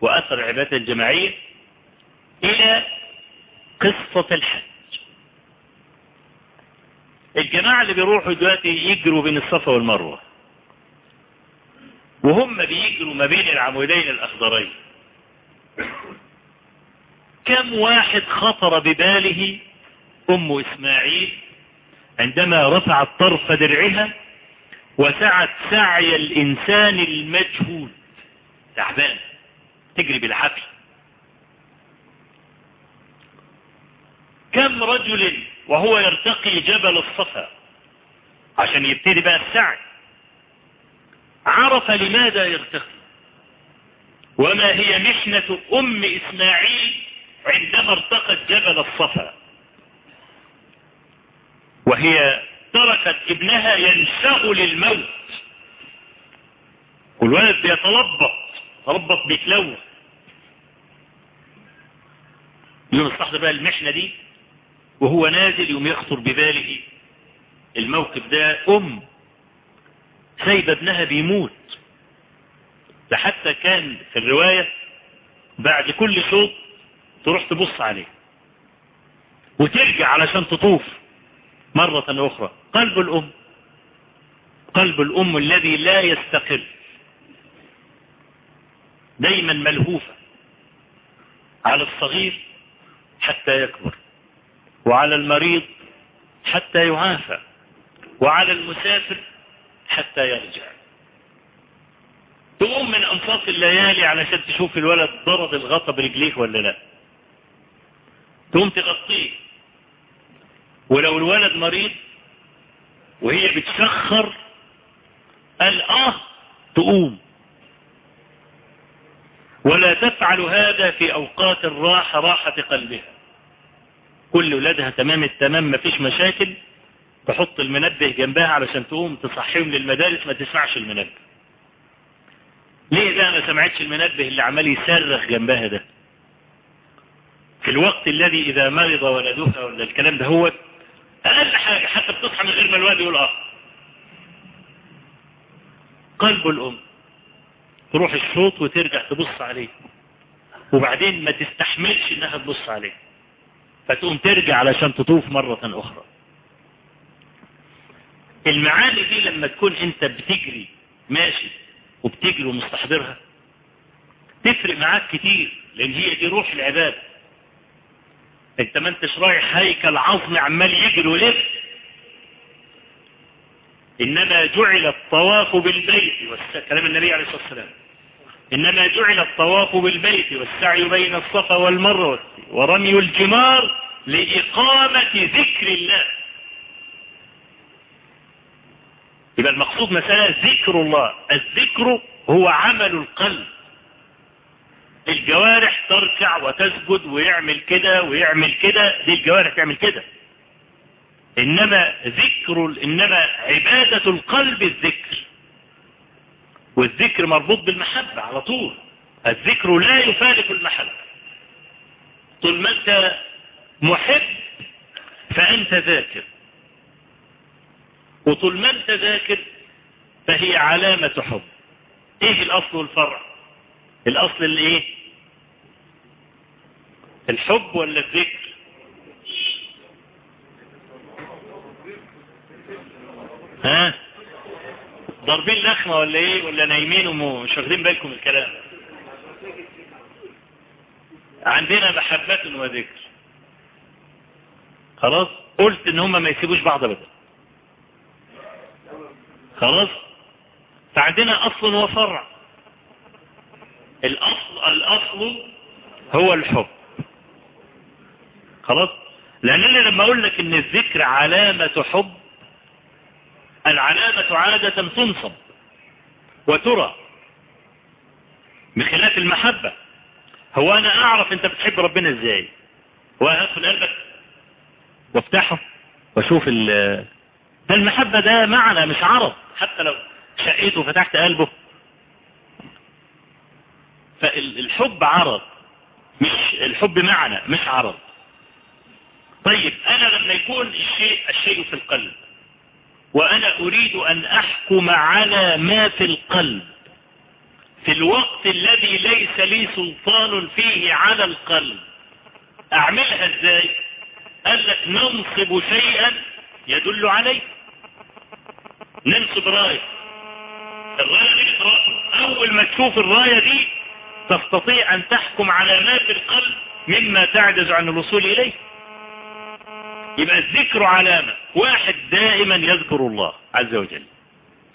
وأثر العبادات الجماعية إلى قصة الحج. الجماعة اللي بيروحوا دلوقتي يجروا بين الصفا والمروة. وهم بيجروا ما بين العمودين الأخضرين. كم واحد خطر بباله أم إسماعيل عندما رفعت طرف درعها وسعت سعي الإنسان المجهول. تعبان. تجري بالحفل كم رجل وهو يرتقي جبل الصفا عشان يبتدي بقى السعي؟ عرف لماذا يرتقي. وما هي محنة أم إسماعيل عندما ارتقت جبل الصفا؟ وهي تركت ابنها ينشغل الموت والولد بيتلبط تلبط بيتلوث يوم الصحر بقى المحنة دي وهو نازل يوم يخطر بباله الموقف ده أم سايبة ابنها بيموت. ده حتى كان في الرواية بعد كل صوت تروح تبص عليه وترجع علشان تطوف. مرة أخرى. قلب الأم. قلب الأم الذي لا يستقر دايما ملهوفة. على الصغير حتى يكبر. وعلى المريض حتى يعافى. وعلى المسافر حتى يرجع. تقوم من أنصاف الليالي علشان تشوف الولد ضرب الغطا برجليه ولا لا. تقوم تغطيه. ولو الولد مريض وهي بتسخر قال آه تقوم. ولا تفعل هذا في أوقات الراحة راحة قلبها. كل ولادها تمام التمام ما فيش مشاكل. تحط المنبه جنبها علشان تقوم تصحيهم للمدارس ما تسمعش المنبه. ليه بقى ما سمعتش المنبه اللي عمال يصرخ جنبها ده؟ في الوقت الذي إذا مرض ولدها ولا الكلام ده هو أقل حاجة حتى بتصحى من غير ما الوالد يقول آه. قلب الأم. تروح الشوط وترجع تبص عليه. وبعدين ما تستحملش إنها تبص عليه. فتقوم ترجع علشان تطوف مرة أخرى. المعاني دي لما تكون أنت بتجري ماشي وبتجري ومستحضرها تفرق معاك كتير لأن هي دي روح العبادة انت ما انتش رايح هيكل عظمي عمال يجري ويلف انما جعل الطواف بالبيت كلام النبي عليه الصلاة والسلام. انما جعل الطواف بالبيت والسعي بين الصفا والمروة ورمي الجمار لإقامة ذكر الله. يبقى المقصود مسألة ذكر الله. الذكر هو عمل القلب. الجوارح تركع وتسجد ويعمل كده ويعمل كده دي الجوارح تعمل كده. إنما ذكر إنما عبادة القلب الذكر. والذكر مربوط بالمحبة على طول. الذكر لا يفارق المحبة. طول ما أنت محب فأنت ذاكر. وطول ما أنت ذاكر فهي علامة حب. إيه الأصل والفرع؟ الأصل الإيه؟ الحب ولا الذكر؟ ها؟ ضاربين لخمة ولا إيه؟ ولا نايمين ومش واخدين بالكم الكلام؟ عندنا محبة وذكر. خلاص؟ قلت إن هم ما يسيبوش بعض ابدا. خلاص؟ فعندنا أصل وفرع. الأصل الأصل هو الحب. خلاص؟ لأن أنا لما أقول لك إن الذكر علامة حب العلامة عادة تنصب وترى بخلاف المحبة. هو أنا أعرف أنت بتحب ربنا إزاي؟ وهدخل قلبك وأفتحه وأشوف ال المحبة ده معنى مش عرض. حتى لو شقيته وفتحت قلبه فالحب عرض مش الحب معنى مش عرض. طيب أنا لما يكون الشيء الشيء في القلب وأنا أريد أن أحكم على ما في القلب في الوقت الذي ليس لي سلطان فيه على القلب أعملها إزاي؟ قال لك ننصب شيئا يدل عليه. ننصب راية. الراية دي أول ما تشوف الراية دي تستطيع أن تحكم على ما في القلب مما تعجز عن الوصول إليه. يبقى الذكر علامة. واحد دائما يذكر الله عز وجل.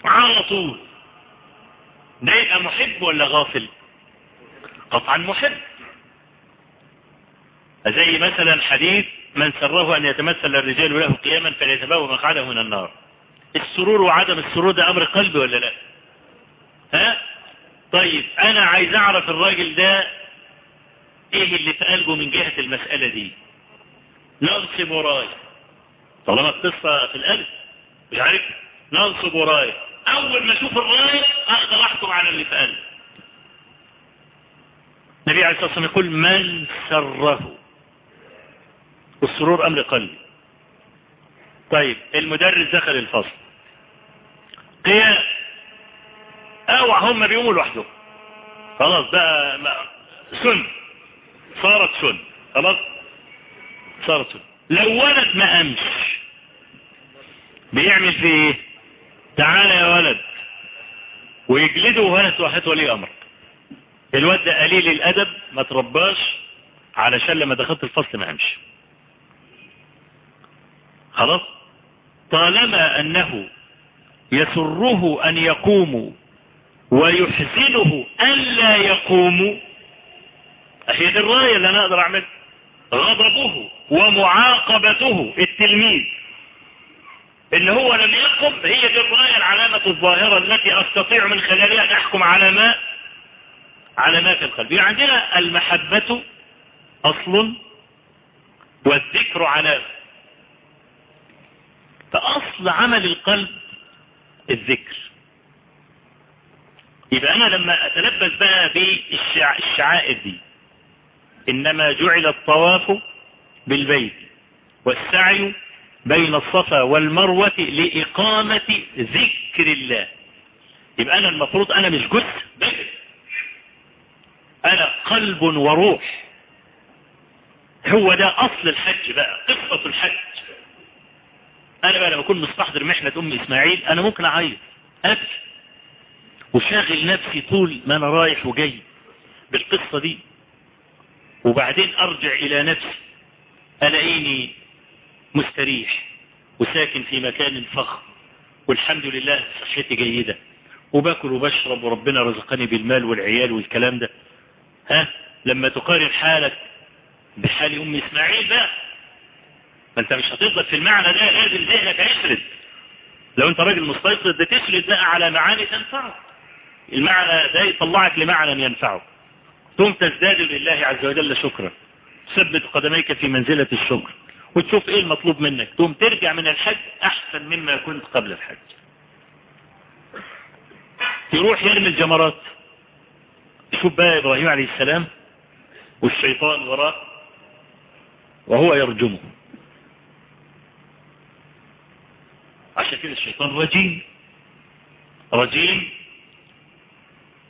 على طول. ده يبقى محب ولا غافل؟ قطعا محب. زي مثلا حديث من سره أن يتمثل الرجال له قياما فليتباوى مقعده من النار. السرور وعدم السرور ده أمر قلبي ولا لا؟ ها؟ طيب أنا عايز أعرف الراجل ده إيه اللي في قلبه من جهة المسألة دي؟ ننصب ورايا. طالما القصة في القلب مش عارف. ننصب ورايا. أول ما أشوف الراية أقدر أحكم على اللي في قلبي. النبي عليه الصلاة والسلام يقول من سره؟ والسرور أمر قلبي. طيب المدرس دخل الفصل. قيام. اوعى هم بيقوموا لوحدهم خلاص بقى سن. صارت سن. خلاص؟ صارت سن. لو ولد ما قامش بيعمل في إيه؟ تعالى يا ولد. ويجلده ولد واحد ولي أمر الواد ده قليل الأدب ما ترباش. علشان لما دخلت الفصل ما قامش خلاص؟ طالما أنه يسره أن يقوموا ويحزنه ألا يقوموا هي دي الراية اللي أنا أقدر أعمل. غضبه ومعاقبته. التلميذ. اللي هو لم يقم. هي دي الراية العلامة الظاهرة التي أستطيع من خلالها أن أحكم على ما على ما في القلب. يعني عندنا المحبة أصل والذكر علامة. فأصل عمل القلب الذكر. يبقى أنا لما أتلبس بقى بالشعائر دي إنما جعل الطواف بالبيت والسعي بين الصفا والمروة لإقامة ذكر الله. يبقى أنا المفروض أنا مش جزء بس أنا قلب وروح. هو ده أصل الحج بقى قصة الحج. أنا بقى لما أكون مستحضر محنة أم إسماعيل أنا ممكن أعيط. أبكي. وشاغل نفسي طول ما أنا رايح وجاي بالقصة دي. وبعدين أرجع إلى نفسي. ألاقيني مستريح وساكن في مكان فخم. والحمد لله صحتي جيدة. وباكل وبشرب وربنا رزقني بالمال والعيال والكلام ده. ها؟ لما تقارن حالك بحال أم إسماعيل بقى. ما أنت مش هتفضل في المعنى ده لازم ذهنك يسرد لو أنت راجل مستيقظ ده تسرد بقى على معاني تنفعك. المعنى ده يطلعك لمعنى ينفعك ثم تزداد لله عز وجل شكرا. ثبت قدميك في منزلة الشكر. وتشوف إيه المطلوب منك. ثم ترجع من الحج أحسن مما كنت قبل الحج. يروح يرمي الجمرات. شوف بقى إبراهيم عليه السلام. والشيطان وراه وهو يرجمه. عشان كده الشيطان رجيم. رجيم.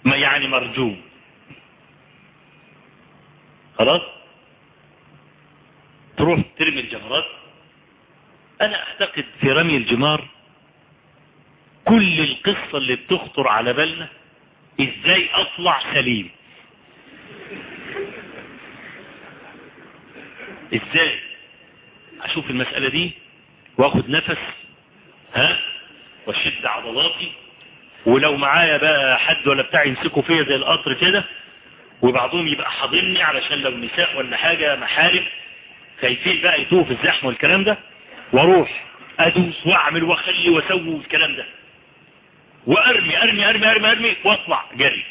يعني مرجوم خلاص؟ تروح ترمي الجمرات؟ أنا أعتقد في رمي الجمار كل القصة اللي بتخطر على بالنا إزاي أطلع سليم. إزاي؟ أشوف المسألة دي وأخد نفس ها؟ وأشد عضلاتي ولو معايا بقى حد ولا بتاع يمسكوا فيا زي القطر كده وبعضهم يبقى حاضني علشان لو نساء ولا حاجة محارم خايفين بقى يتوه في الزحمة والكلام ده وأروح أدوس وأعمل وأخلي وأسوي والكلام ده. وأرمي أرمي أرمي أرمي أرمي وأطلع جري.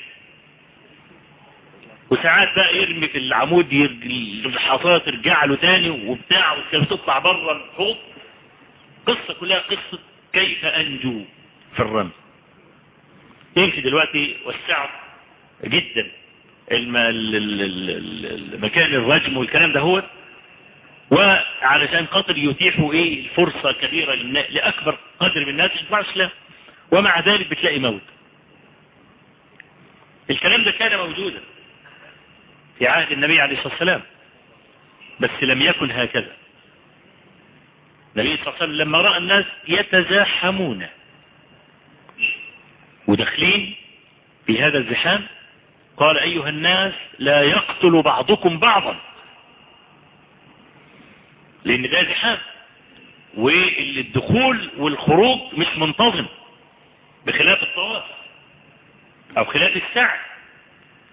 وساعات بقى يرمي في العمود الحصاة ترجع له تاني وبتاع وتطلع بره الحوض. قصة كلها قصة كيف أنجو في الرمي يمشي دلوقتي وسعت جدا. المكان الرجم والكلام ده هو. وعلشان خاطر يتيحوا إيه الفرصة كبيرة لأكبر قدر من الناس يطلعوا اسلام ومع ذلك بتلاقي موت. الكلام ده كان موجودا في عهد النبي عليه الصلاة والسلام بس لم يكن هكذا. النبي صلى الله عليه وسلم لما رأى الناس يتزاحمون. وداخلين في هذا الزحام؟ قال أيها الناس لا يقتل بعضكم بعضا. لأن ده زحام. والدخول والخروج مش منتظم بخلاف الطواف أو خلاف السعي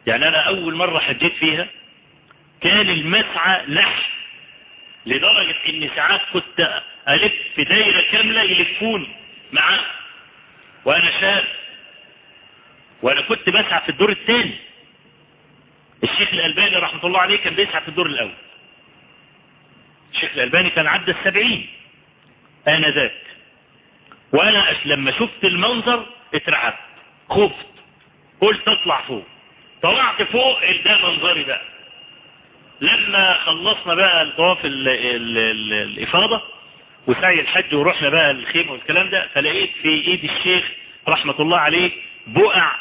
يعني أنا أول مرة حجيت فيها كان المسعى لح لدرجة إن ساعات كنت ألف في دايرة كاملة يلفوني معاه وأنا شاب وأنا كنت بسعى في الدور الثاني. الشيخ الألباني رحمة الله عليه كان بيسعى في الدور الأول. الشيخ الألباني كان عدى السبعين أنا ذاك وأنا لما شفت المنظر اترعبت خفت قلت اطلع فوق. طلعت فوق ده منظري بقى لما خلصنا بقى الطواف ال ال ال الإفاضة وسعي الحج ورحنا بقى الخيمة والكلام ده فلقيت في إيد الشيخ رحمة الله عليه بقع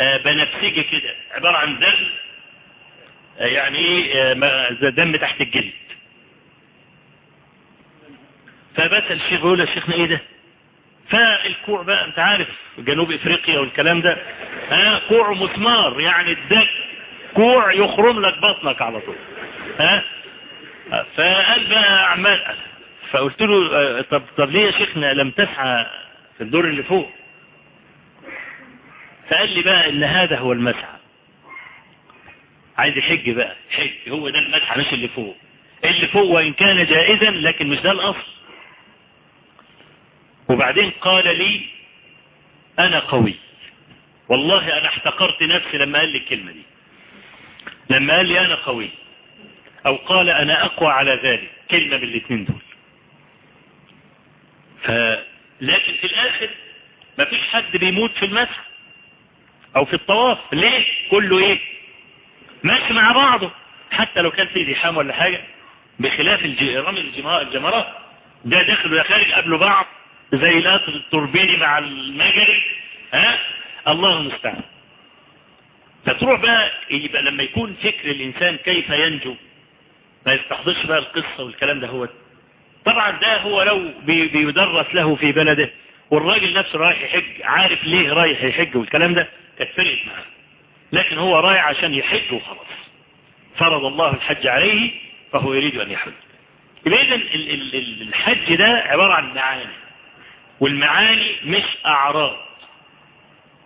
بنفسجي كده. عبارة عن دم يعني إيه دم تحت الجلد. فبس الشيخ يقول يا شيخنا إيه ده؟ فالكوع بقى أنت عارف جنوب إفريقيا والكلام ده ها كوع مسمار يعني الدك كوع يخرم لك بطنك على طول ها. فقال بقى عمال فقلت له طب طب ليه يا شيخنا لم تسعى في الدور اللي فوق؟ فقال لي بقى إن هذا هو المسعى عايز يحج بقى حج هو ده المسعى مش اللي فوق. اللي فوق وإن كان جائزا لكن مش ده الأصل. وبعدين قال لي أنا قوي. والله أنا احتقرت نفسي لما قال لي الكلمة دي. لما قال لي أنا قوي. أو قال أنا أقوى على ذلك. كلمة من الاثنين دول. ف... لكن في الآخر ما فيش حد بيموت في المسح أو في الطواف ليه؟ كله إيه؟ ماشي مع بعضه. حتى لو كان في زحام ولا حاجة بخلاف رمي الجمرات ده داخل ويا خارج قبل بعض زي لا التوربيني مع المجري. ها؟ الله المستعان. فتروح بقى يبقى لما يكون فكر الإنسان كيف ينجو ما يستحضرش بقى القصة والكلام ده هو. طبعا ده هو لو بي بيدرس له في بلده والراجل نفسه رايح يحج عارف ليه رايح يحج والكلام ده كانت فرقت معاه لكن هو رايح عشان يحج وخلاص. فرض الله الحج عليه فهو يريد أن يحج. يبقى إذن الحج ده عبارة عن معاني. والمعاني مش أعراض.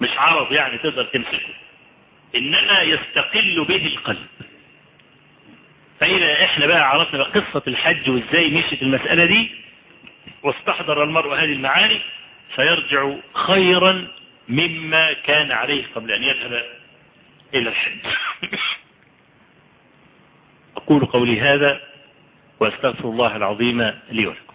مش عرض يعني تقدر تمسكه. إنما يستقل به القلب. فإذا إحنا بقى عرفنا بقى قصة الحج وإزاي مشيت المسألة دي واستحضر المرء هذه المعاني سيرجع خيرا مما كان عليه قبل أن يذهب إلى الحج. أقول قولي هذا وأستغفر الله العظيم لي ولكم.